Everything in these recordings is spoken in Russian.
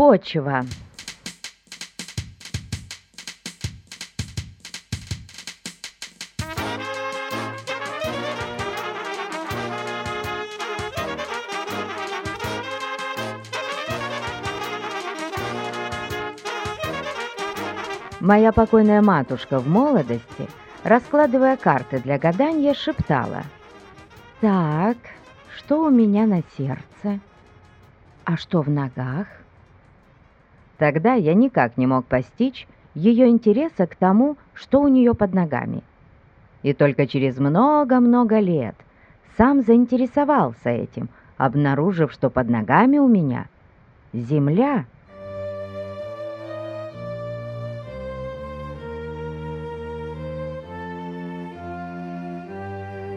Почва. Моя покойная матушка в молодости, раскладывая карты для гадания, шептала. «Так, что у меня на сердце? А что в ногах?» Тогда я никак не мог постичь ее интереса к тому, что у нее под ногами. И только через много-много лет сам заинтересовался этим, обнаружив, что под ногами у меня земля —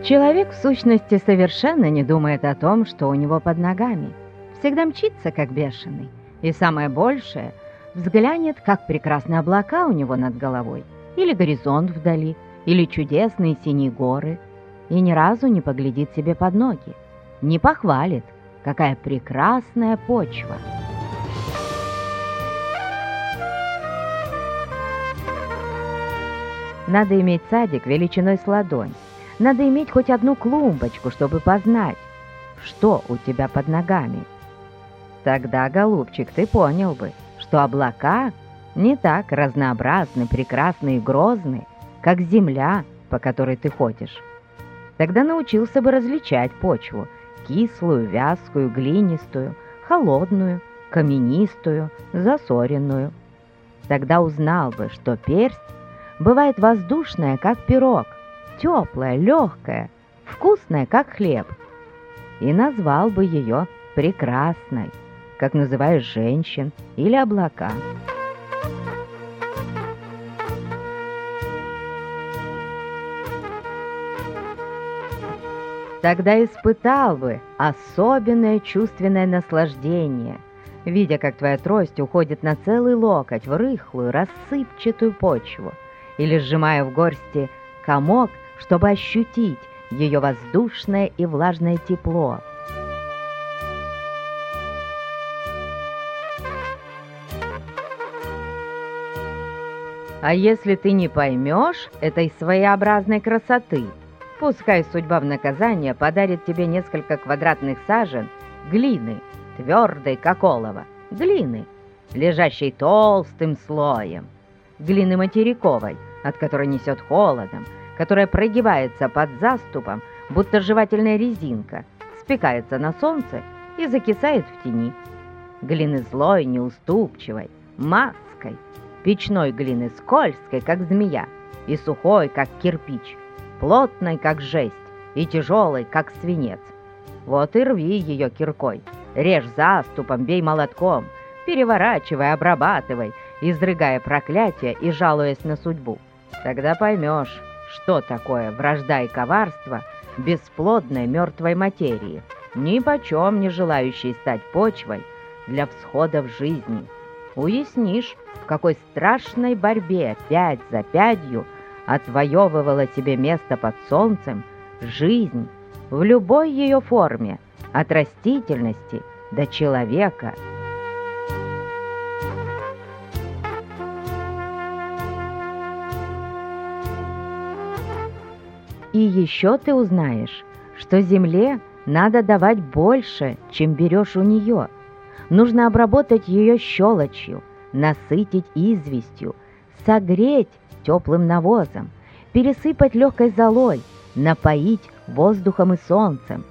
Человек, в сущности, совершенно не думает о том, что у него под ногами. Всегда мчится, как бешеный. И самое большее, взглянет, как прекрасные облака у него над головой, или горизонт вдали, или чудесные синие горы, и ни разу не поглядит себе под ноги, не похвалит, какая прекрасная почва. Надо иметь садик величиной с ладонь, надо иметь хоть одну клумбочку, чтобы познать, что у тебя под ногами. Тогда, голубчик, ты понял бы, что облака не так разнообразны, прекрасны и грозны, как земля, по которой ты ходишь. Тогда научился бы различать почву – кислую, вязкую, глинистую, холодную, каменистую, засоренную. Тогда узнал бы, что персть бывает воздушная, как пирог – теплая, легкая, вкусная, как хлеб. И назвал бы ее прекрасной, как называешь женщин или облака. Тогда испытал бы особенное чувственное наслаждение, видя, как твоя трость уходит на целый локоть в рыхлую, рассыпчатую почву, или сжимая в горсти комок чтобы ощутить ее воздушное и влажное тепло. А если ты не поймешь этой своеобразной красоты, пускай судьба в наказание подарит тебе несколько квадратных сажен глины, твердой, как олово, глины, лежащей толстым слоем, глины материковой, от которой несет холодом, которая прогибается под заступом, будто жевательная резинка, спекается на солнце и закисает в тени. Глины злой, неуступчивой, маской, печной глины скользкой, как змея, и сухой, как кирпич, плотной, как жесть, и тяжелой, как свинец. Вот и рви ее киркой, режь заступом, бей молотком, переворачивай, обрабатывай, изрыгая проклятие и жалуясь на судьбу. Тогда поймешь, что такое вражда и коварство бесплодной мертвой материи, ни почем не желающей стать почвой для всходов жизни. Уяснишь, в какой страшной борьбе пять за пятью отвоевывала себе место под солнцем жизнь в любой ее форме, от растительности до человека – И еще ты узнаешь, что земле надо давать больше, чем берешь у нее. Нужно обработать ее щелочью, насытить известью, согреть теплым навозом, пересыпать легкой золой, напоить воздухом и солнцем.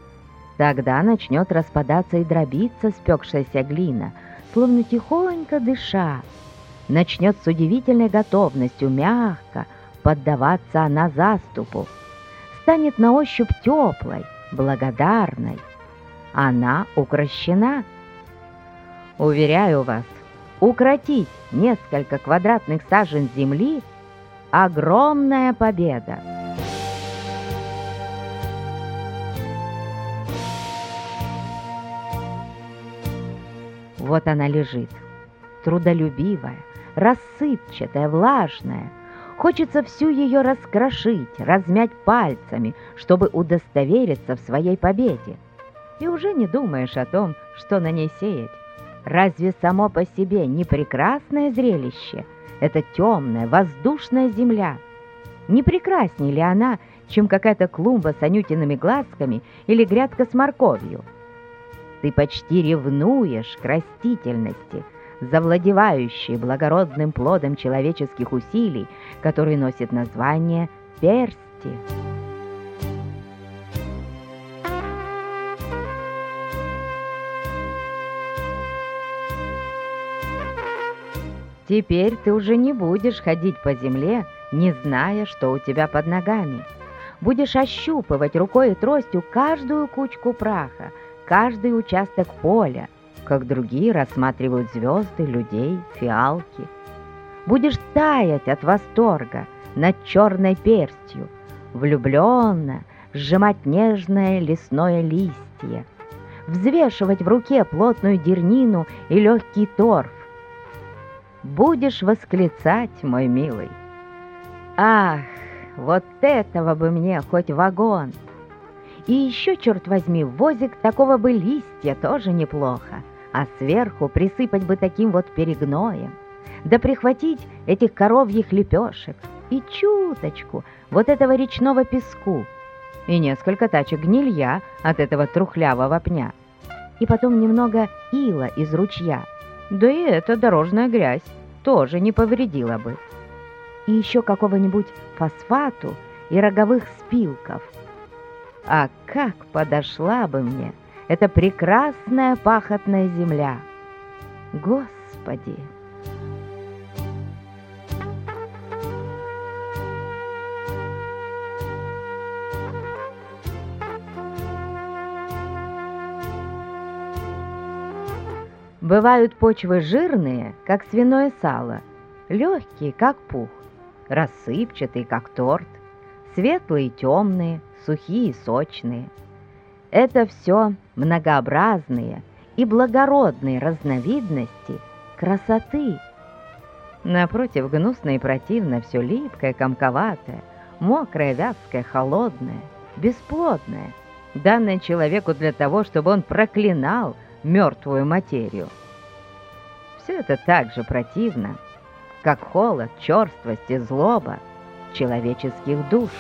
Тогда начнет распадаться и дробиться спекшаяся глина, словно тихонько дыша. Начнет с удивительной готовностью мягко поддаваться она заступу, станет на ощупь теплой, благодарной. Она укращена. Уверяю вас, укротить несколько квадратных сажен земли – огромная победа. Вот она лежит, трудолюбивая, рассыпчатая, влажная – Хочется всю ее раскрошить, размять пальцами, чтобы удостовериться в своей победе. И уже не думаешь о том, что на ней сеять. Разве само по себе не прекрасное зрелище? Это темная, воздушная земля. Не прекраснее ли она, чем какая-то клумба с анютиными глазками или грядка с морковью? Ты почти ревнуешь к растительности, завладевающей благородным плодом человеческих усилий, который носит название персти. Теперь ты уже не будешь ходить по земле, не зная, что у тебя под ногами. Будешь ощупывать рукой и тростью каждую кучку праха, каждый участок поля, как другие рассматривают звезды, людей, фиалки. Будешь таять от восторга над черной перстью, влюбленно сжимать нежное лесное листье, взвешивать в руке плотную дернину и легкий торф, будешь восклицать, мой милый. Ах, вот этого бы мне хоть вагон! И еще, черт возьми, возик такого бы листья тоже неплохо, а сверху присыпать бы таким вот перегноем, да прихватить этих коровьих лепешек и чуточку вот этого речного песку и несколько тачек гнилья от этого трухлявого пня, и потом немного ила из ручья — да и эта дорожная грязь тоже не повредила бы. И еще какого-нибудь фосфату и роговых спилков. А как подошла бы мне эта прекрасная пахотная земля! Господи! Бывают почвы жирные, как свиное сало, легкие, как пух, рассыпчатые, как торт, светлые темные, сухие сочные. Это все многообразные и благородные разновидности красоты. Напротив, гнусно и противно все липкое, комковатое, мокрое, вязкое, холодное, бесплодное, данное человеку для того, чтобы он проклинал мертвую материю. Все это так же противно, как холод, черствость и злоба человеческих душ.